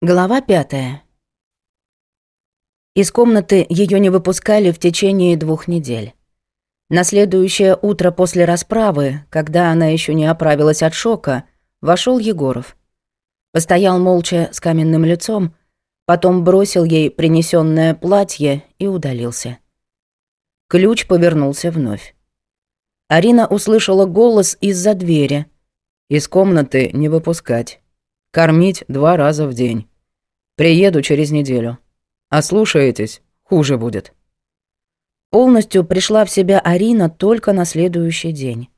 Глава пятая. Из комнаты ее не выпускали в течение двух недель. На следующее утро после расправы, когда она еще не оправилась от шока, вошел Егоров. Постоял молча с каменным лицом, потом бросил ей принесенное платье и удалился. Ключ повернулся вновь. Арина услышала голос из-за двери. «Из комнаты не выпускать». Кормить два раза в день. Приеду через неделю. Ослушаетесь, хуже будет». Полностью пришла в себя Арина только на следующий день.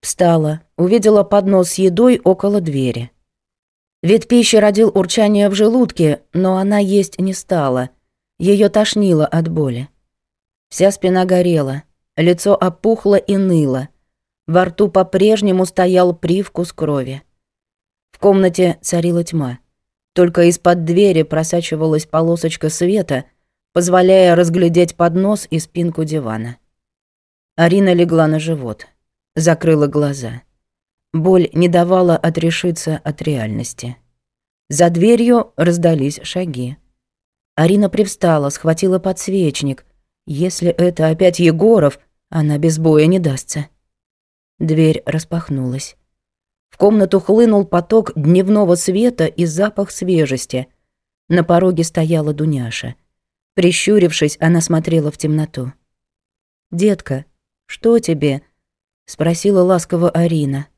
Встала, увидела поднос с едой около двери. Вид пищи родил урчание в желудке, но она есть не стала. Ее тошнило от боли. Вся спина горела, лицо опухло и ныло. Во рту по-прежнему стоял привкус крови. В комнате царила тьма. Только из-под двери просачивалась полосочка света, позволяя разглядеть поднос и спинку дивана. Арина легла на живот, закрыла глаза. Боль не давала отрешиться от реальности. За дверью раздались шаги. Арина привстала, схватила подсвечник. Если это опять Егоров, она без боя не дастся. Дверь распахнулась. В комнату хлынул поток дневного света и запах свежести. На пороге стояла Дуняша. Прищурившись, она смотрела в темноту. «Детка, что тебе?» — спросила ласково Арина.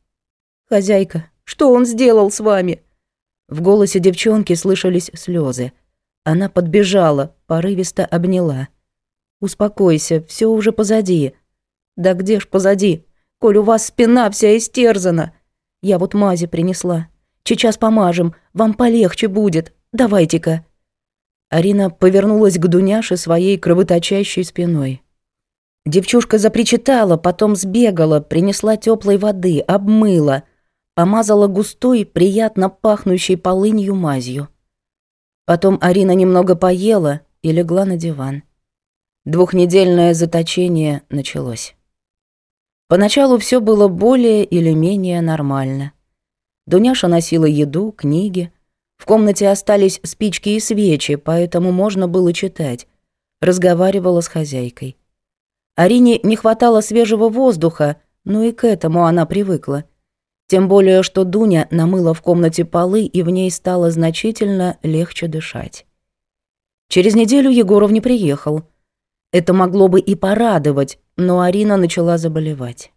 «Хозяйка, что он сделал с вами?» В голосе девчонки слышались слезы. Она подбежала, порывисто обняла. «Успокойся, все уже позади». «Да где ж позади? Коль у вас спина вся истерзана!» Я вот мази принесла. Сейчас помажем, вам полегче будет. Давайте-ка». Арина повернулась к Дуняше своей кровоточащей спиной. Девчушка запричитала, потом сбегала, принесла теплой воды, обмыла, помазала густой, приятно пахнущей полынью мазью. Потом Арина немного поела и легла на диван. Двухнедельное заточение началось. Поначалу все было более или менее нормально. Дуняша носила еду, книги. В комнате остались спички и свечи, поэтому можно было читать. Разговаривала с хозяйкой. Арине не хватало свежего воздуха, но и к этому она привыкла. Тем более, что Дуня намыла в комнате полы, и в ней стало значительно легче дышать. Через неделю Егоров не приехал. Это могло бы и порадовать, но Арина начала заболевать.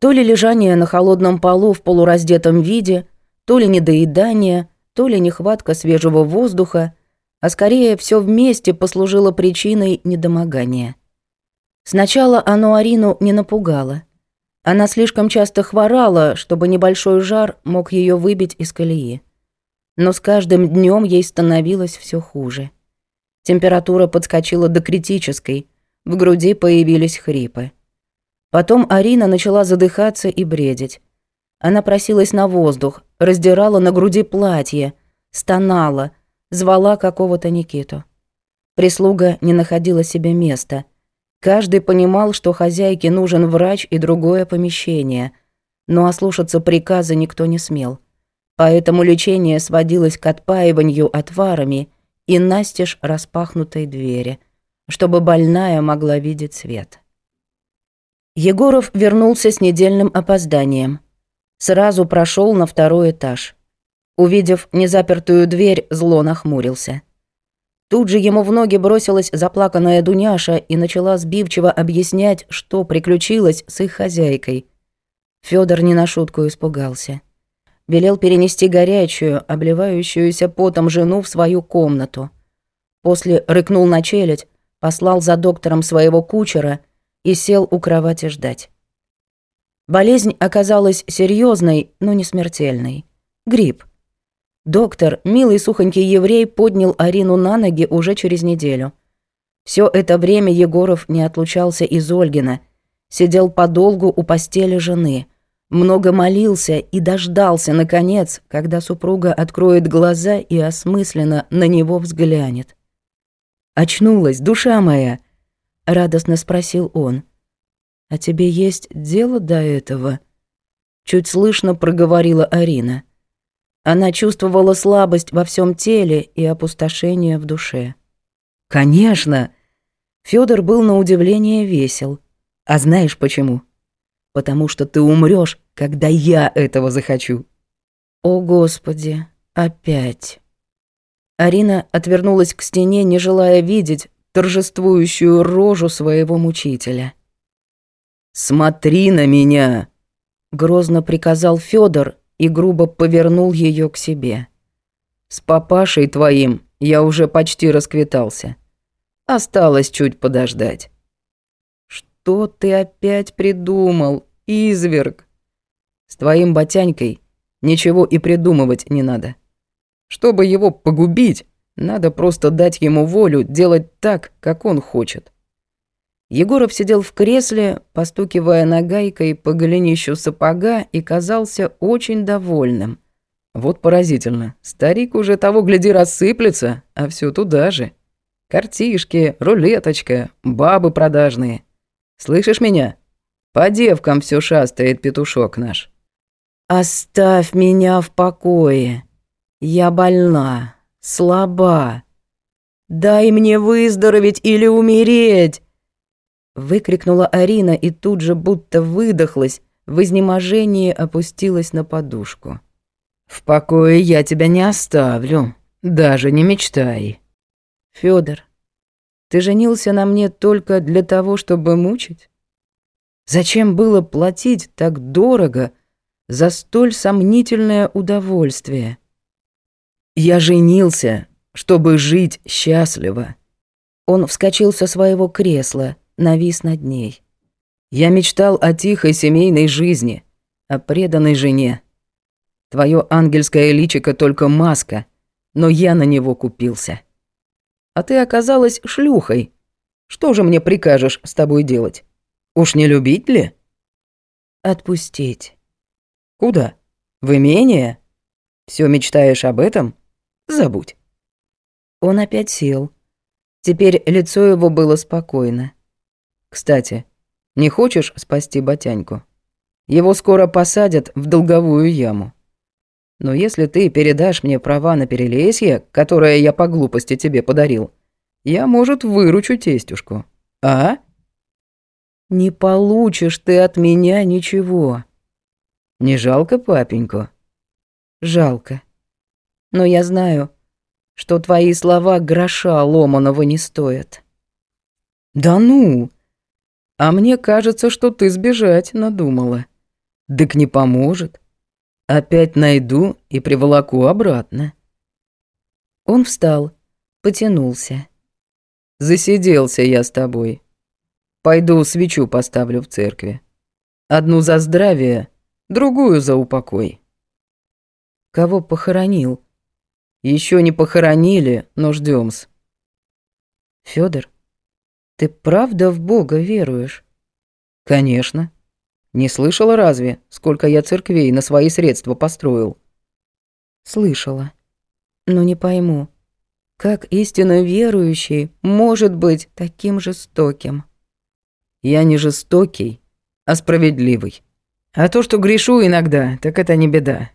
То ли лежание на холодном полу в полураздетом виде, то ли недоедание, то ли нехватка свежего воздуха, а скорее все вместе послужило причиной недомогания. Сначала оно Арину не напугало. Она слишком часто хворала, чтобы небольшой жар мог ее выбить из колеи. Но с каждым днем ей становилось все хуже. Температура подскочила до критической – в груди появились хрипы. Потом Арина начала задыхаться и бредить. Она просилась на воздух, раздирала на груди платье, стонала, звала какого-то Никиту. Прислуга не находила себе места. Каждый понимал, что хозяйке нужен врач и другое помещение, но ослушаться приказа никто не смел. Поэтому лечение сводилось к отпаиванию отварами и настежь распахнутой двери – чтобы больная могла видеть свет. Егоров вернулся с недельным опозданием. Сразу прошел на второй этаж. Увидев незапертую дверь, зло нахмурился. Тут же ему в ноги бросилась заплаканная Дуняша и начала сбивчиво объяснять, что приключилось с их хозяйкой. Фёдор не на шутку испугался. Велел перенести горячую, обливающуюся потом жену в свою комнату. После рыкнул на челядь, послал за доктором своего кучера и сел у кровати ждать. Болезнь оказалась серьезной, но не смертельной. Грипп. Доктор, милый сухонький еврей, поднял Арину на ноги уже через неделю. Все это время Егоров не отлучался из Ольгина, сидел подолгу у постели жены, много молился и дождался, наконец, когда супруга откроет глаза и осмысленно на него взглянет. «Очнулась, душа моя!» — радостно спросил он. «А тебе есть дело до этого?» Чуть слышно проговорила Арина. Она чувствовала слабость во всем теле и опустошение в душе. «Конечно!» Федор был на удивление весел. «А знаешь почему?» «Потому что ты умрешь, когда я этого захочу». «О, Господи, опять!» Арина отвернулась к стене, не желая видеть торжествующую рожу своего мучителя. «Смотри на меня!» — грозно приказал Федор и грубо повернул ее к себе. «С папашей твоим я уже почти расквитался. Осталось чуть подождать». «Что ты опять придумал, изверг?» «С твоим ботянькой ничего и придумывать не надо. Чтобы его погубить, надо просто дать ему волю делать так, как он хочет. Егоров сидел в кресле, постукивая нагайкой по голенищу сапога и казался очень довольным. Вот поразительно, старик уже того гляди рассыплется, а все туда же. Картишки, рулеточка, бабы продажные. Слышишь меня? По девкам все шастает петушок наш. «Оставь меня в покое», я больна, слаба. Дай мне выздороветь или умереть!» Выкрикнула Арина и тут же будто выдохлась, в изнеможении опустилась на подушку. «В покое я тебя не оставлю, даже не мечтай». «Фёдор, ты женился на мне только для того, чтобы мучить? Зачем было платить так дорого за столь сомнительное удовольствие?» «Я женился, чтобы жить счастливо». Он вскочил со своего кресла, навис над ней. «Я мечтал о тихой семейной жизни, о преданной жене. Твое ангельское личико только маска, но я на него купился. А ты оказалась шлюхой. Что же мне прикажешь с тобой делать? Уж не любить ли?» «Отпустить». «Куда? В имение? Все мечтаешь об этом?» Забудь». Он опять сел. Теперь лицо его было спокойно. «Кстати, не хочешь спасти Батяньку? Его скоро посадят в долговую яму. Но если ты передашь мне права на перелесье, которое я по глупости тебе подарил, я, может, выручу тестюшку. А?» «Не получишь ты от меня ничего». «Не жалко папеньку?» «Жалко», но я знаю, что твои слова гроша ломаного не стоят». «Да ну! А мне кажется, что ты сбежать надумала. Дык не поможет. Опять найду и приволоку обратно». Он встал, потянулся. «Засиделся я с тобой. Пойду свечу поставлю в церкви. Одну за здравие, другую за упокой». «Кого похоронил?» Еще не похоронили, но ждем-с. Федор, ты правда в Бога веруешь? Конечно. Не слышала разве, сколько я церквей на свои средства построил? Слышала. Но не пойму, как истинно верующий может быть таким жестоким? Я не жестокий, а справедливый. А то, что грешу иногда, так это не беда.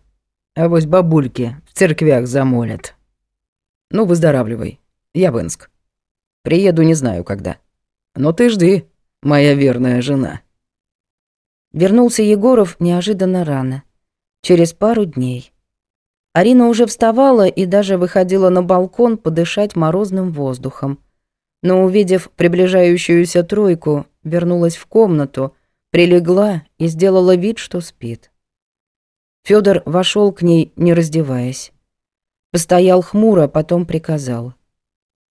А вось бабульки в церквях замолят. Ну, выздоравливай. Я в Приеду не знаю когда. Но ты жди, моя верная жена». Вернулся Егоров неожиданно рано. Через пару дней. Арина уже вставала и даже выходила на балкон подышать морозным воздухом. Но, увидев приближающуюся тройку, вернулась в комнату, прилегла и сделала вид, что спит. Федор вошел к ней, не раздеваясь. Постоял хмуро, потом приказал.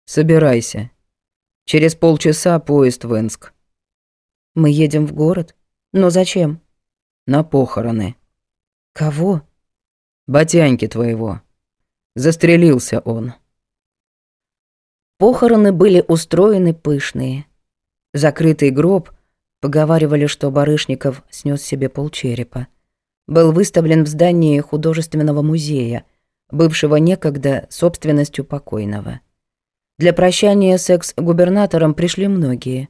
«Собирайся. Через полчаса поезд в Энск». «Мы едем в город? Но зачем?» «На похороны». «Кого?» «Батяньки твоего. Застрелился он». Похороны были устроены пышные. Закрытый гроб, поговаривали, что Барышников снес себе полчерепа был выставлен в здании художественного музея, бывшего некогда собственностью покойного. Для прощания с экс-губернатором пришли многие.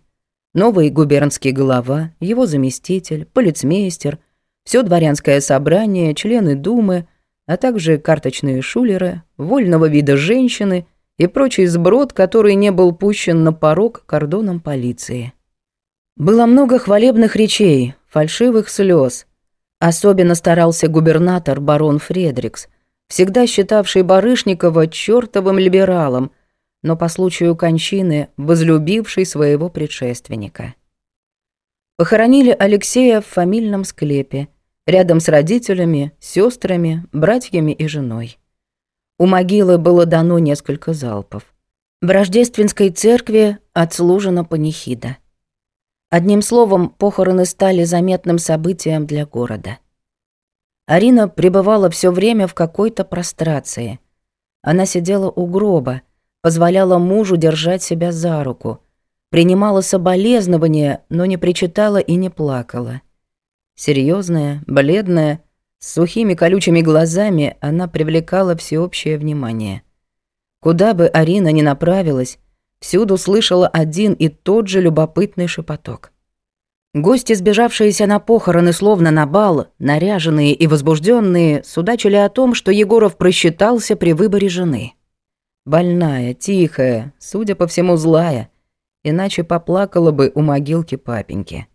Новый губернский глава, его заместитель, полицмейстер, все дворянское собрание, члены Думы, а также карточные шулеры, вольного вида женщины и прочий сброд, который не был пущен на порог кордоном полиции. Было много хвалебных речей, фальшивых слез – Особенно старался губернатор барон Фредрикс, всегда считавший Барышникова чертовым либералом, но по случаю кончины возлюбивший своего предшественника. Похоронили Алексея в фамильном склепе, рядом с родителями, сестрами, братьями и женой. У могилы было дано несколько залпов. В рождественской церкви отслужена панихида – Одним словом, похороны стали заметным событием для города. Арина пребывала все время в какой-то прострации. Она сидела у гроба, позволяла мужу держать себя за руку, принимала соболезнования, но не причитала и не плакала. Серьезная, бледная, с сухими колючими глазами она привлекала всеобщее внимание. Куда бы Арина ни направилась, Всюду слышала один и тот же любопытный шепоток. Гости, сбежавшиеся на похороны, словно на бал, наряженные и возбужденные, судачили о том, что Егоров просчитался при выборе жены. Больная, тихая, судя по всему, злая, иначе поплакала бы у могилки папеньки.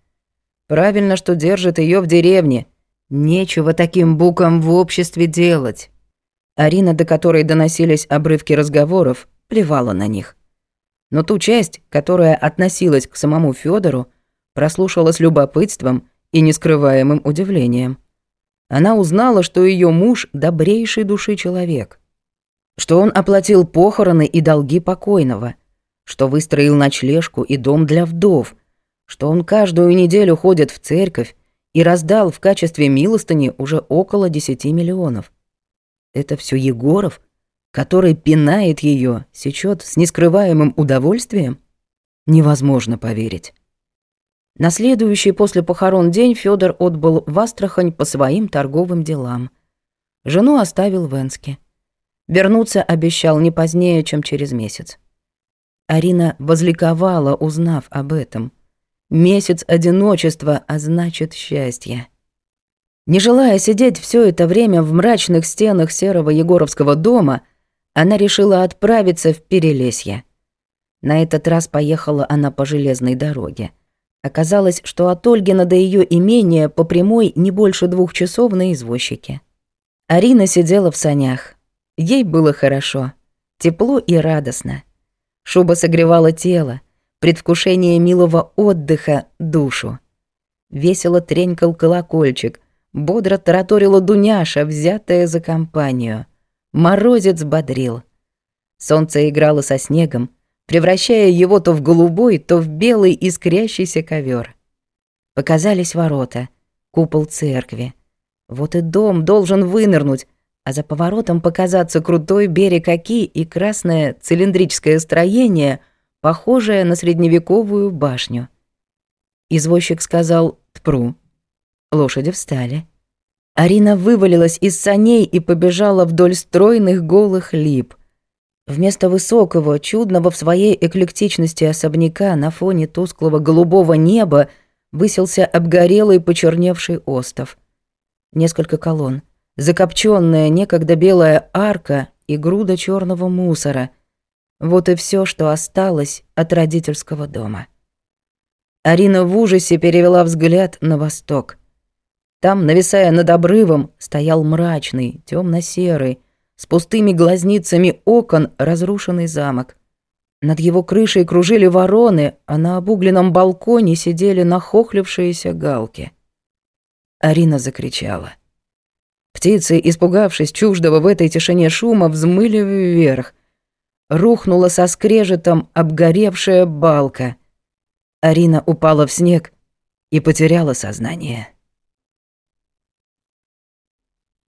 Правильно, что держит ее в деревне. Нечего таким букам в обществе делать. Арина, до которой доносились обрывки разговоров, плевала на них. Но ту часть, которая относилась к самому Федору, прослушала с любопытством и нескрываемым удивлением. Она узнала, что ее муж – добрейший души человек, что он оплатил похороны и долги покойного, что выстроил ночлежку и дом для вдов, что он каждую неделю ходит в церковь и раздал в качестве милостыни уже около 10 миллионов. Это все Егоров – который пинает ее, сечет с нескрываемым удовольствием, невозможно поверить. На следующий после похорон день Федор отбыл в Астрахань по своим торговым делам. Жену оставил в Энске. Вернуться обещал не позднее, чем через месяц. Арина возликовала, узнав об этом. Месяц одиночества, а значит счастье. Не желая сидеть все это время в мрачных стенах серого Егоровского дома, она решила отправиться в Перелесье. На этот раз поехала она по железной дороге. Оказалось, что от Ольгина до ее имения по прямой не больше двух часов на извозчике. Арина сидела в санях. Ей было хорошо, тепло и радостно. Шуба согревала тело, предвкушение милого отдыха — душу. Весело тренькал колокольчик, бодро тараторила Дуняша, взятая за компанию. Морозец бодрил. Солнце играло со снегом, превращая его то в голубой, то в белый искрящийся ковер. Показались ворота, купол церкви. Вот и дом должен вынырнуть, а за поворотом показаться крутой берег Оки и красное цилиндрическое строение, похожее на средневековую башню. Извозчик сказал «Тпру». Лошади встали. Арина вывалилась из саней и побежала вдоль стройных голых лип. Вместо высокого, чудного в своей эклектичности особняка на фоне тусклого голубого неба высился обгорелый почерневший остов. Несколько колонн, закопченная некогда белая арка и груда черного мусора. Вот и все, что осталось от родительского дома. Арина в ужасе перевела взгляд на восток. Там, нависая над обрывом, стоял мрачный, темно-серый, с пустыми глазницами окон разрушенный замок. Над его крышей кружили вороны, а на обугленном балконе сидели нахохлившиеся галки. Арина закричала. Птицы, испугавшись чуждого в этой тишине шума, взмыли вверх. Рухнула со скрежетом обгоревшая балка. Арина упала в снег и потеряла сознание.